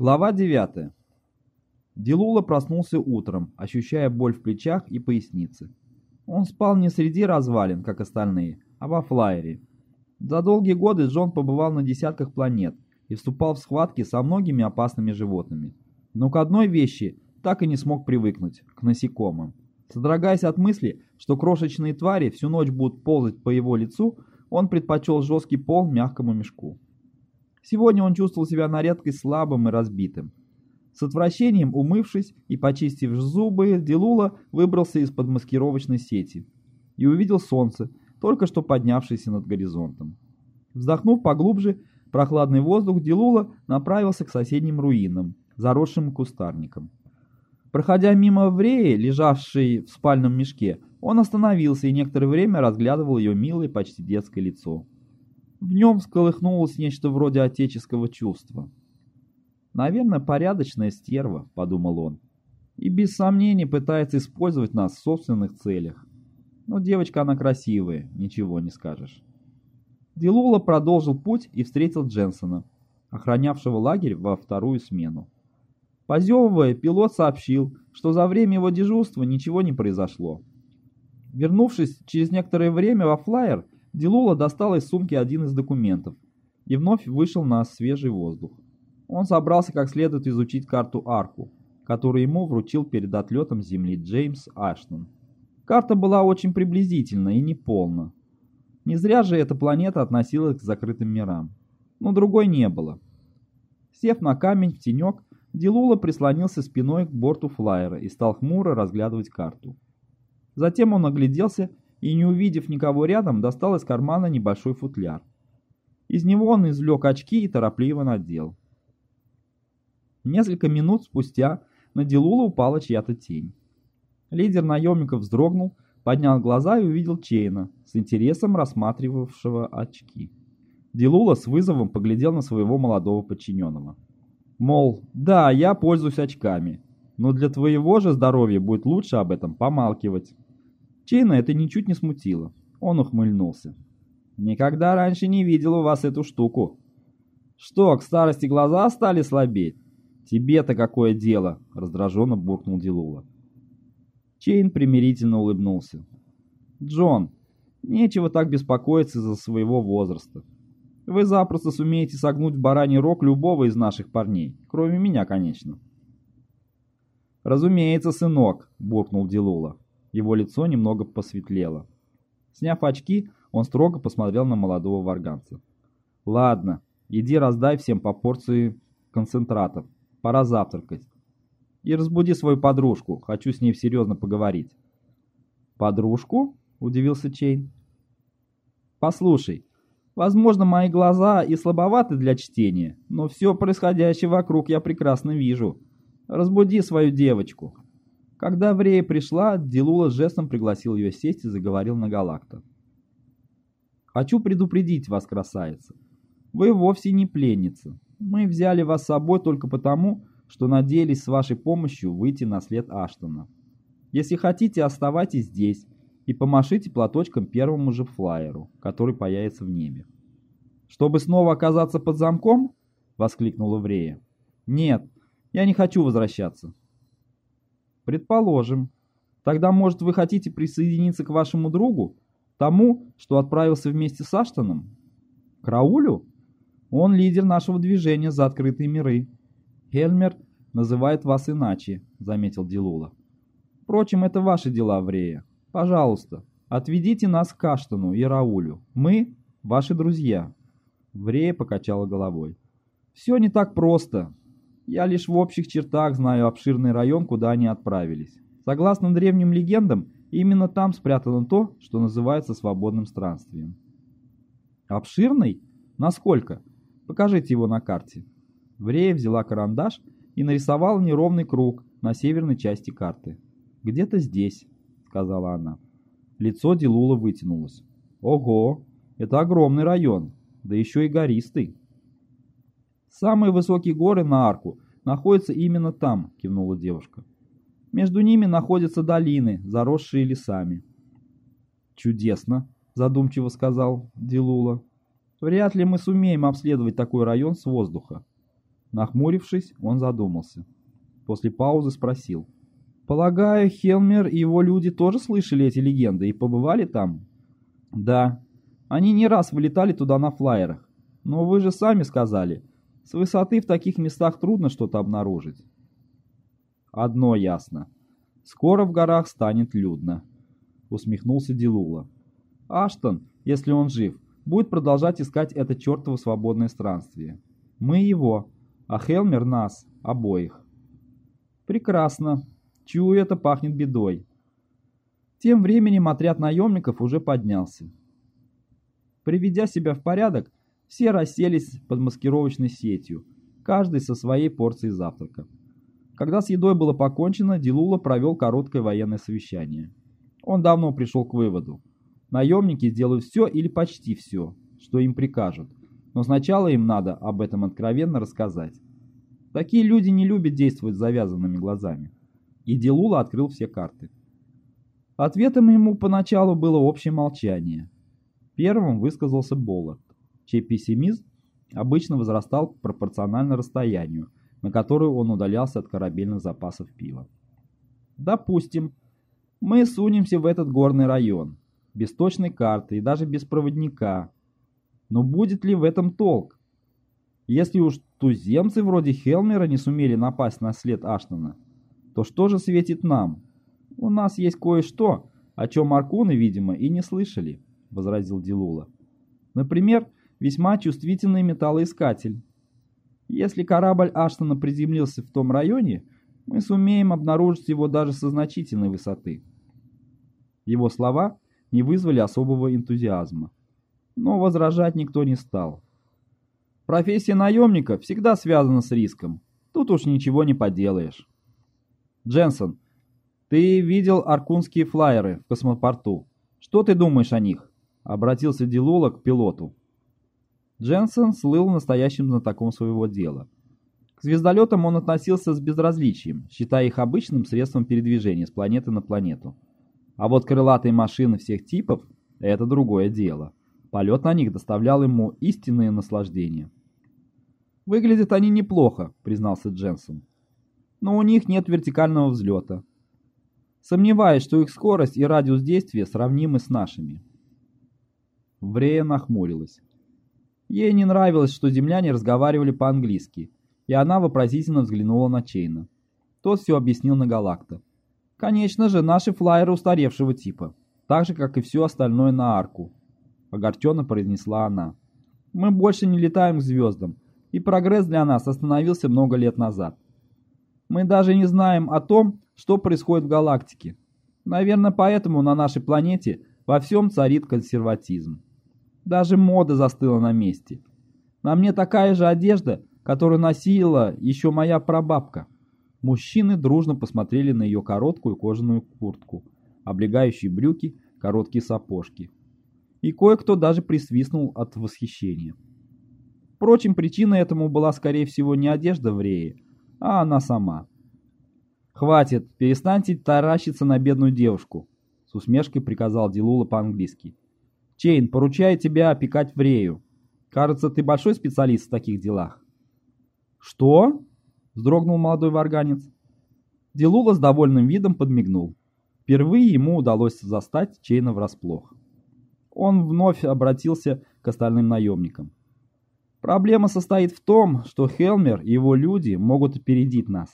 Глава 9. Дилула проснулся утром, ощущая боль в плечах и пояснице. Он спал не среди развалин, как остальные, а во флайере. За долгие годы Джон побывал на десятках планет и вступал в схватки со многими опасными животными. Но к одной вещи так и не смог привыкнуть – к насекомым. Содрогаясь от мысли, что крошечные твари всю ночь будут ползать по его лицу, он предпочел жесткий пол мягкому мешку. Сегодня он чувствовал себя на редкость слабым и разбитым. С отвращением умывшись и почистив зубы, Дилула выбрался из-под маскировочной сети и увидел солнце, только что поднявшееся над горизонтом. Вздохнув поглубже, прохладный воздух Дилула направился к соседним руинам, заросшим кустарником. Проходя мимо Вреи, лежавшей в спальном мешке, он остановился и некоторое время разглядывал ее милое, почти детское лицо. В нем всколыхнулось нечто вроде отеческого чувства. «Наверное, порядочная стерва», — подумал он. «И без сомнений пытается использовать нас в собственных целях. Но девочка она красивая, ничего не скажешь». Дилула продолжил путь и встретил Дженсона, охранявшего лагерь во вторую смену. Позевывая, пилот сообщил, что за время его дежурства ничего не произошло. Вернувшись через некоторое время во флайер, Дилула достал из сумки один из документов и вновь вышел на свежий воздух. Он собрался как следует изучить карту Арку, которую ему вручил перед отлетом Земли Джеймс Аштон. Карта была очень приблизительна и неполна. Не зря же эта планета относилась к закрытым мирам. Но другой не было. Сев на камень в тенек, Дилула прислонился спиной к борту флайера и стал хмуро разглядывать карту. Затем он огляделся и, не увидев никого рядом, достал из кармана небольшой футляр. Из него он извлек очки и торопливо надел. Несколько минут спустя на Дилула упала чья-то тень. Лидер наемников вздрогнул, поднял глаза и увидел Чейна, с интересом рассматривавшего очки. Дилула с вызовом поглядел на своего молодого подчиненного. Мол, да, я пользуюсь очками, но для твоего же здоровья будет лучше об этом помалкивать. Чейна это ничуть не смутило. Он ухмыльнулся. «Никогда раньше не видел у вас эту штуку. Что, к старости глаза стали слабеть? Тебе-то какое дело?» — раздраженно буркнул Дилула. Чейн примирительно улыбнулся. «Джон, нечего так беспокоиться за своего возраста. Вы запросто сумеете согнуть в бараний рог любого из наших парней, кроме меня, конечно». «Разумеется, сынок», — буркнул Дилула. Его лицо немного посветлело. Сняв очки, он строго посмотрел на молодого варганца. «Ладно, иди раздай всем по порции концентратов. Пора завтракать. И разбуди свою подружку, хочу с ней серьезно поговорить». «Подружку?» — удивился Чейн. «Послушай, возможно, мои глаза и слабоваты для чтения, но все происходящее вокруг я прекрасно вижу. Разбуди свою девочку». Когда Врея пришла, Дилула жестом пригласил ее сесть и заговорил на Галакта. «Хочу предупредить вас, красавица. Вы вовсе не пленница. Мы взяли вас с собой только потому, что надеялись с вашей помощью выйти на след Аштона. Если хотите, оставайтесь здесь и помашите платочком первому же флайеру, который появится в небе. «Чтобы снова оказаться под замком?» — воскликнула Врея. «Нет, я не хочу возвращаться. Предположим. Тогда, может, вы хотите присоединиться к вашему другу? Тому, что отправился вместе с Аштоном? К Раулю? Он лидер нашего движения за открытые миры. Хельмер называет вас иначе, заметил Дилула. Впрочем, это ваши дела, Врея. Пожалуйста, отведите нас к Аштону и Раулю. Мы — ваши друзья. Врея покачала головой. Все не так просто. Я лишь в общих чертах знаю обширный район, куда они отправились. Согласно древним легендам, именно там спрятано то, что называется свободным странствием. Обширный? Насколько? Покажите его на карте. Врея взяла карандаш и нарисовала неровный круг на северной части карты. «Где-то здесь», — сказала она. Лицо Дилула вытянулось. «Ого, это огромный район, да еще и гористый». «Самые высокие горы на арку находятся именно там», — кивнула девушка. «Между ними находятся долины, заросшие лесами». «Чудесно», — задумчиво сказал Дилула. «Вряд ли мы сумеем обследовать такой район с воздуха». Нахмурившись, он задумался. После паузы спросил. «Полагаю, Хелмер и его люди тоже слышали эти легенды и побывали там?» «Да. Они не раз вылетали туда на флайерах. Но вы же сами сказали, с высоты в таких местах трудно что-то обнаружить». «Одно ясно. Скоро в горах станет людно», — усмехнулся Дилула. «Аштон, если он жив, будет продолжать искать это чертово свободное странствие. Мы его, а Хелмер нас, обоих». «Прекрасно. Чую, это пахнет бедой». Тем временем отряд наемников уже поднялся. Приведя себя в порядок, все расселись под маскировочной сетью, каждый со своей порцией завтрака. Когда с едой было покончено, Дилула провел короткое военное совещание. Он давно пришел к выводу. Наемники сделают все или почти все, что им прикажут, но сначала им надо об этом откровенно рассказать. Такие люди не любят действовать с завязанными глазами. И Дилула открыл все карты. Ответом ему поначалу было общее молчание. Первым высказался Боллард, чей пессимизм обычно возрастал пропорционально расстоянию, на которую он удалялся от корабельных запасов пива. Допустим, мы сунемся в этот горный район, без точной карты и даже без проводника. Но будет ли в этом толк? Если уж туземцы вроде Хелмера не сумели напасть на след Аштона, то что же светит нам? У нас есть кое-что, о чем Аркуны, видимо, и не слышали, — возразил Дилула. Например, весьма чувствительный металлоискатель. Если корабль Аштона приземлился в том районе, мы сумеем обнаружить его даже со значительной высоты. Его слова не вызвали особого энтузиазма. Но возражать никто не стал. Профессия наемника всегда связана с риском. Тут уж ничего не поделаешь. Дженсон, ты видел аркунские флайеры в космопорту. Что ты думаешь о них? Обратился Дилула к пилоту. Дженсен слыл настоящим знатоком своего дела. К звездолетам он относился с безразличием, считая их обычным средством передвижения с планеты на планету. А вот крылатые машины всех типов – это другое дело. Полет на них доставлял ему истинное наслаждение. «Выглядят они неплохо», – признался Дженсен. «Но у них нет вертикального взлета. Сомневаюсь, что их скорость и радиус действия сравнимы с нашими». Врея нахмурилась. Ей не нравилось, что земляне разговаривали по-английски, и она вопросительно взглянула на Чейна. Тот все объяснил на Галакта. «Конечно же, наши флайеры устаревшего типа, так же, как и все остальное на арку», — огорченно произнесла она. «Мы больше не летаем к звездам, и прогресс для нас остановился много лет назад. Мы даже не знаем о том, что происходит в галактике. Наверное, поэтому на нашей планете во всем царит консерватизм». Даже мода застыла на месте. На мне такая же одежда, которую носила еще моя прабабка. Мужчины дружно посмотрели на ее короткую кожаную куртку, облегающие брюки, короткие сапожки. И кое-кто даже присвистнул от восхищения. Впрочем, причиной этому была, скорее всего, не одежда в рее, а она сама. «Хватит, перестаньте таращиться на бедную девушку», — с усмешкой приказал Дилула по-английски. Чейн, поручаю тебя опекать Врею. Кажется, ты большой специалист в таких делах». «Что?» — вздрогнул молодой варганец. Делула с довольным видом подмигнул. Впервые ему удалось застать Чейна врасплох. Он вновь обратился к остальным наемникам. «Проблема состоит в том, что Хелмер и его люди могут опередить нас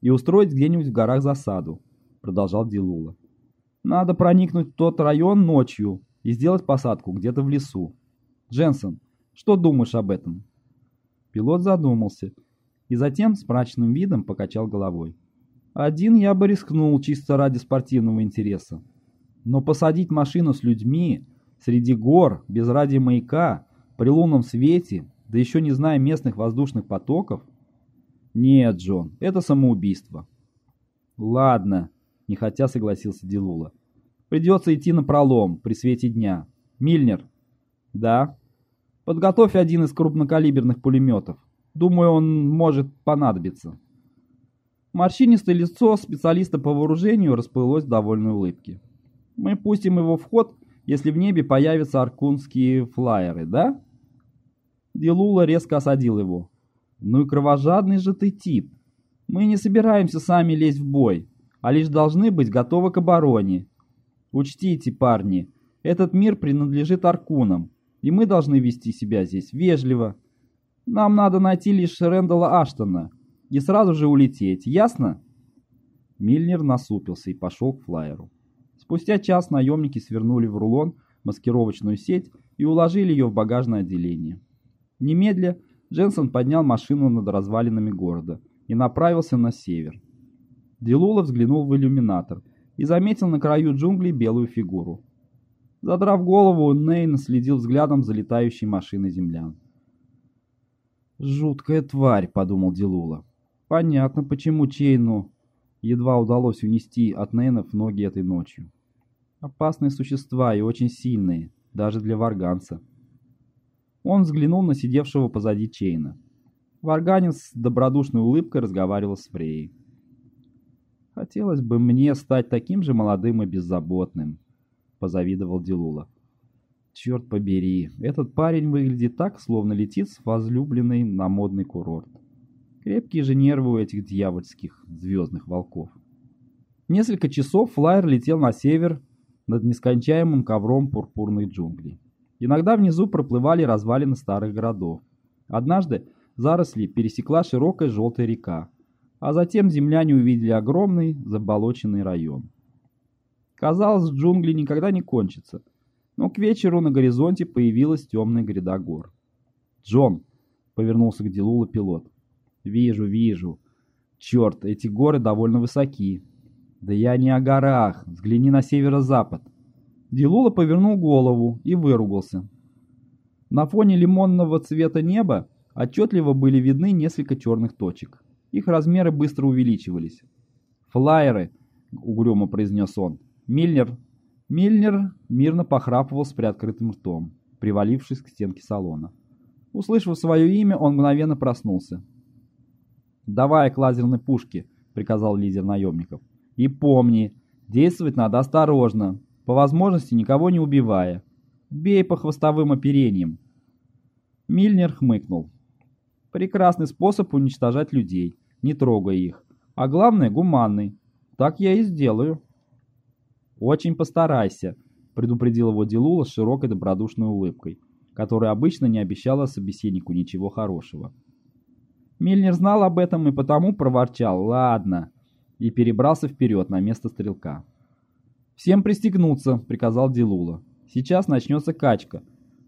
и устроить где-нибудь в горах засаду», — продолжал Дилула. «Надо проникнуть в тот район ночью и сделать посадку где-то в лесу. Дженсен, что думаешь об этом?» Пилот задумался и затем с мрачным видом покачал головой. «Один я бы рискнул чисто ради спортивного интереса. Но посадить машину с людьми среди гор, без радиомаяка, при лунном свете, да еще не зная местных воздушных потоков? Нет, Джон, это самоубийство». «Ладно», — нехотя согласился Дилула. Придется идти на пролом при свете дня. Мильнер. Да. Подготовь один из крупнокалиберных пулеметов. Думаю, он может понадобиться. Морщинистое лицо специалиста по вооружению расплылось в довольной улыбке. Мы пустим его в ход, если в небе появятся аркунские флайеры, да? Дилула резко осадил его. Ну и кровожадный же ты тип. Мы не собираемся сами лезть в бой, а лишь должны быть готовы к обороне. Учтите, парни, этот мир принадлежит Аркунам, и мы должны вести себя здесь вежливо. Нам надо найти лишь Рэндала Аштона и сразу же улететь, ясно?» Мильнер насупился и пошел к флайеру. Спустя час наемники свернули в рулон маскировочную сеть и уложили ее в багажное отделение. Немедля Дженсон поднял машину над развалинами города и направился на север. Делула взглянул в иллюминатор и заметил на краю джунглей белую фигуру. Задрав голову, Нейн следил взглядом за летающей машиной землян. «Жуткая тварь», — подумал Делула. «Понятно, почему Чейну едва удалось унести от Нейнов ноги этой ночью. Опасные существа и очень сильные, даже для варганца». Он взглянул на сидевшего позади Чейна. Варганец с добродушной улыбкой разговаривал с Фрей. «Хотелось бы мне стать таким же молодым и беззаботным», — позавидовал Дилула. «Черт побери, этот парень выглядит так, словно летит с возлюбленной на модный курорт. Крепкие же нервы у этих дьявольских звездных волков». Несколько часов флайер летел на север над нескончаемым ковром пурпурных джунглей. Иногда внизу проплывали развалины старых городов. Однажды заросли пересекла широкая желтая река, а затем земляне увидели огромный заболоченный район. Казалось, джунгли никогда не кончатся, но к вечеру на горизонте появилась темная гряда гор. «Джон!» — повернулся к Дилула пилот. «Вижу, вижу. Черт, эти горы довольно высоки. Да я не о горах, взгляни на северо-запад. Дилула повернул голову и выругался. На фоне лимонного цвета неба отчетливо были видны несколько черных точек. Их размеры быстро увеличивались. «Флайеры!» — угрюмо произнес он. «Мильнер!» Мильнер мирно похрапывал с приоткрытым ртом, привалившись к стенке салона. Услышав свое имя, он мгновенно проснулся. «Давай к лазерной пушке», — приказал лидер наемников. «И помни, действовать надо осторожно по возможности никого не убивая. Бей по хвостовым оперениям. Мильнер хмыкнул. Прекрасный способ уничтожать людей, не трогая их. А главное, гуманный. Так я и сделаю. Очень постарайся, предупредил его Дилула с широкой добродушной улыбкой, которая обычно не обещала собеседнику ничего хорошего. Мильнер знал об этом и потому проворчал «Ладно» и перебрался вперед на место стрелка. «Всем пристегнуться», — приказал Дилула. «Сейчас начнется качка,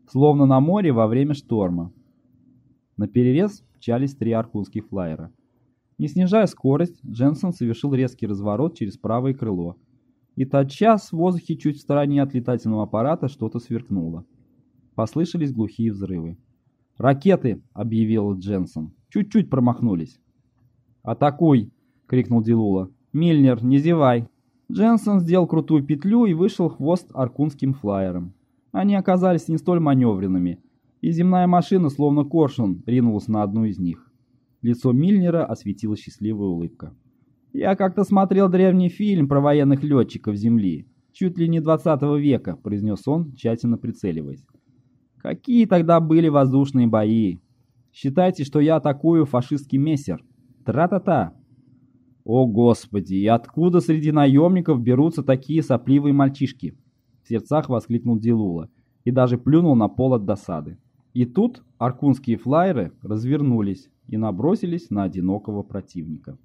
словно на море во время шторма». На перерез мчались три аркунских флайера. Не снижая скорость, Дженсон совершил резкий разворот через правое крыло. И тотчас в воздухе чуть в стороне от летательного аппарата что-то сверкнуло. Послышались глухие взрывы. «Ракеты!» — объявил Дженсон. «Чуть-чуть промахнулись». «Атакуй!» — крикнул Дилула. «Мильнер, не зевай!» Дженсон сделал крутую петлю и вышел хвост аркунским флайером. Они оказались не столь маневренными, и земная машина, словно коршун, ринулась на одну из них. Лицо Мильнера осветила счастливая улыбка. «Я как-то смотрел древний фильм про военных летчиков Земли, чуть ли не 20 века», — произнес он, тщательно прицеливаясь. «Какие тогда были воздушные бои? Считайте, что я атакую фашистский мессер. Тра-та-та!» «О, Господи! И откуда среди наемников берутся такие сопливые мальчишки?» В сердцах воскликнул Дилула и даже плюнул на пол от досады. И тут аркунские флайеры развернулись и набросились на одинокого противника.